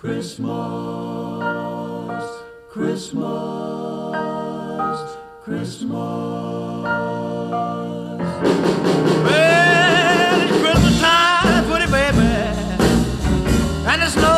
Christmas, Christmas, Christmas. Well, it's Christmas time, pretty baby, and the snow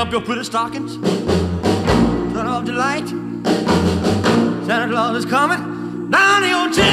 Up your pretty stockings. Turn off the light. Santa Claus is coming down chimney tonight.